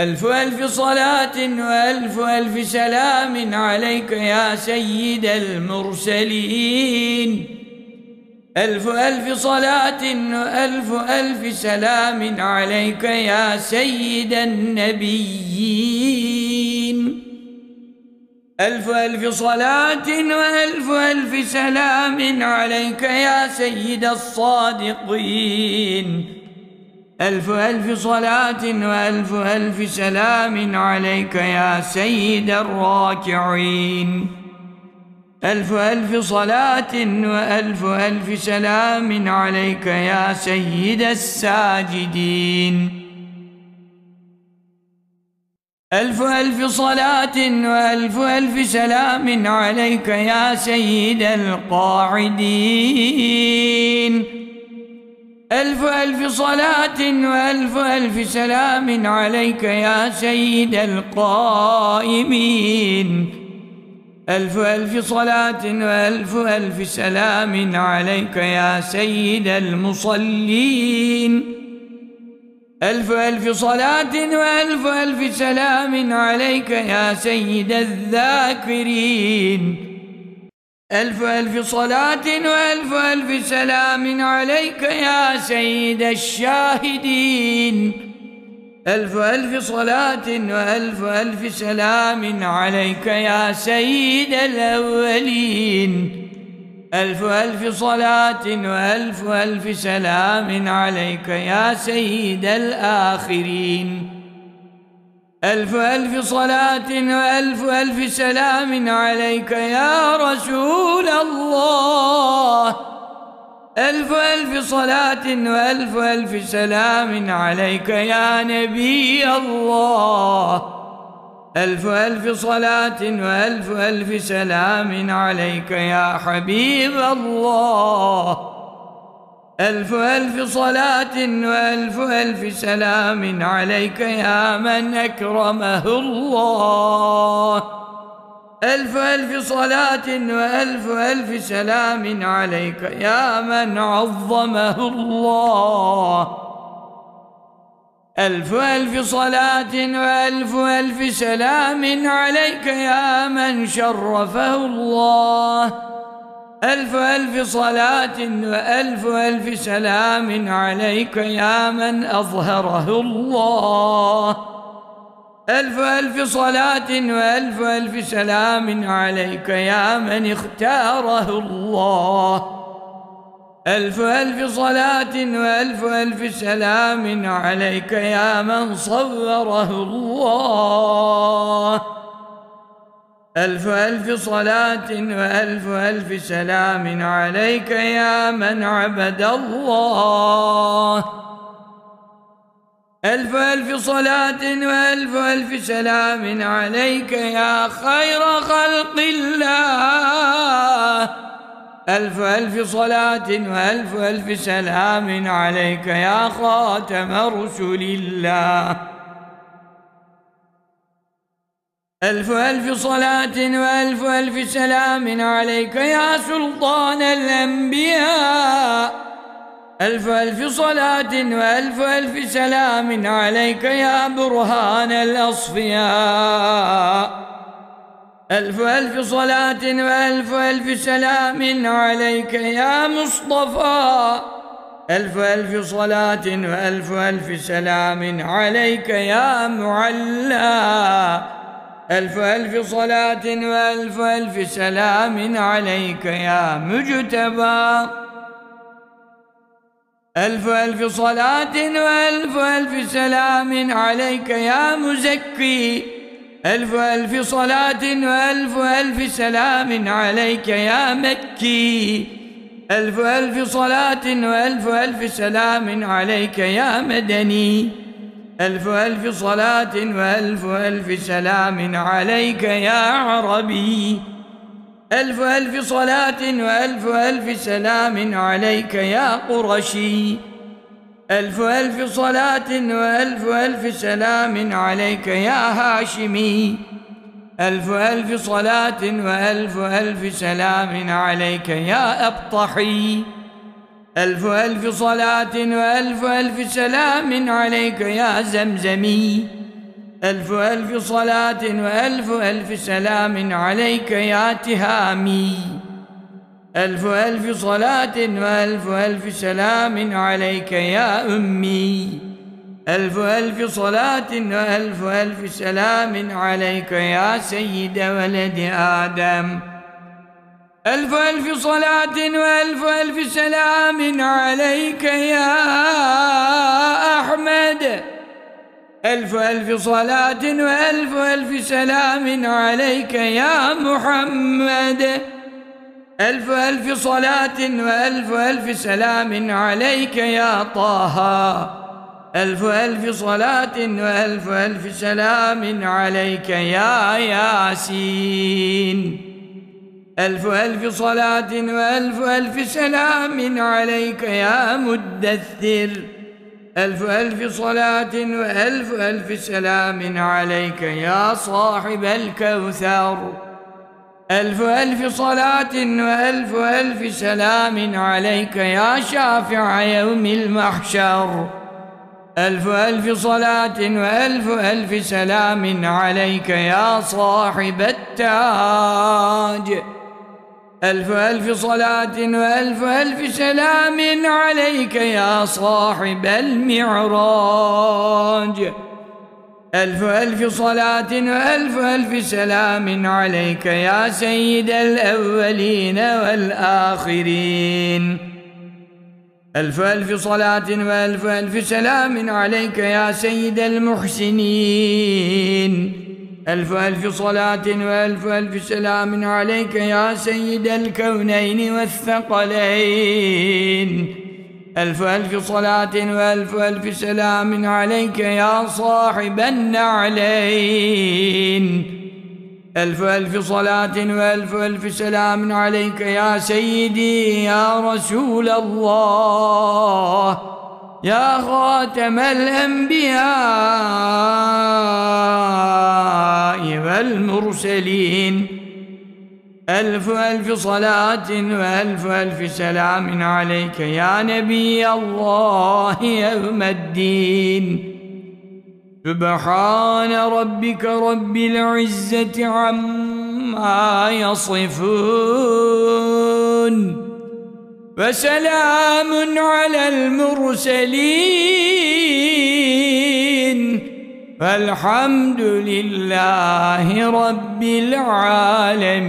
ألف ألف صلاة وألف ألف سلام عليك يا سيد المرسلين. ألف ألف صلاة وألف ألف سلام عليك يا سيد النبيين. ألف ألف صلاة وألف ألف سلام عليك يا سيد الصادقين. ألف ألف صلاة وألف ألف سلام عليك يا سيد الراكعين. ألف ألف صلاة وألف ألف سلام عليك يا سيد الساجدين. ألف ألف صلاة وألف ألف سلام عليك يا سيد القاعدين. ألف ألف صلاة وألف ألف سلام عليك يا سيد القائمين. ألف ألف صلاة وألف ألف سلام عليك يا سيد المصلين. ألف ألف صلاة وألف ألف سلام عليك يا سيد الذاكرين. ألف ألف صلاة وألف ألف سلام عليك يا سيد الشاهدين. ألف ألف صلاة وألف ألف سلام عليك يا سيد الأولين. ألف ألف صلاة وألف ألف سلام عليك يا سيد الآخرين. ألف ألف صلاة وألف ألف سلام عليك يا رسول الله. ألف ألف صلاة وألف ألف سلام عليك يا نبي الله. ألف ألف صلاة وألف ألف سلام عليك يا حبيب الله. ألف ألف صلاة وألف ألف سلام عليك يا من أكرمه الله. ألف ألف صلاة وألف ألف سلام عليك يا من عظمه الله. ألف ألف صلاة وألف ألف سلام عليك يا من شرفه الله. ألف ألف صلاة وألف ألف سلام عليك يا من أظهره الله. ألف ألف صلاة وألف ألف سلام عليك يا من اختاره الله. ألف ألف صلاة وألف ألف سلام عليك يا من صوره الله. ألف ألف صلاة وألف ألف سلام عليك يا من عبد الله. ألف ألف صلاة وألف ألف سلام عليك يا خير خلق الله. ألف ألف صلاة وألف ألف سلام عليك يا خاتم رسل الله. ألف ألف صلاة وألف ألف سلام عليك يا سلطان الأنبياء. ألف ألف صلاة وألف ألف سلام عليك يا برهان الأصفياء. ألف ألف صلاة وألف ألف سلام عليك يا مصطفى. ألف ألف صلاة وألف ألف سلام عليك يا معلّى. ألف ألف صلاة وألف ألف سلام عليك يا مجتبى. ألف ألف صلاة وألف ألف سلام عليك يا مزكي. ألف ألف صلاة وألف ألف سلام عليك يا مكي. ألف ألف صلاة وألف ألف سلام عليك يا مدني. ألف ألف صلاة وألف ألف سلام عليك يا عربي. ألف ألف صلاة وألف ألف سلام عليك يا قرشي. ألف ألف صلاة وألف ألف سلام عليك يا هاشمي. ألف ألف صلاة وألف ألف سلام عليك يا أبطحي. ألف ألف صلاة وألف ألف سلام عليك يا زمزمي. ألف ألف صلاة وألف ألف سلام عليك يا تهامي. ألف ألف صلاة وألف ألف سلام عليك يا أمي. ألف ألف صلاة وألف ألف سلام عليك يا سيد ولد آدم. ألف ألف صلاة وألف ألف سلام عليك يا أحمد. ألف ألف صلاة وألف ألف سلام عليك يا محمد. ألف ألف صلاة وألف ألف سلام عليك يا طه. ألف ألف صلاة وألف ألف سلام عليك يا ياسين. ألف ألف صلاة وألف ألف سلام عليك يا مدثر. ألف ألف صلاة وألف ألف سلام عليك يا صاحب الكوثر. ألف ألف صلاة وألف ألف سلام عليك يا شافع يوم المحشر. ألف ألف صلاة وألف ألف سلام عليك يا صاحب التاج. ألف ألف صلاة وألف ألف سلام عليك يا صاحب المعراج. ألف ألف صلاة وألف ألف سلام عليك يا سيد الأولين والآخرين. ألف ألف صلاة وألف ألف سلام عليك يا سيد المحسنين. ألف ألف صلاة وألف ألف سلام عليك يا سيد الكونين والثقلين. ألف ألف صلاة وألف ألف سلام عليك يا صاحب النعلين. ألف ألف صلاة وألف ألف سلام عليك يا سيدي يا رسول الله. يا خاتم الأنبياء والمرسلين. ألف ألف صلاة وألف ألف سلام عليك يا نبي الله يوم الدين. سبحان ربك رب العزة عما يصفون. وسلام على المرسلين فالحمد لله رب العالمين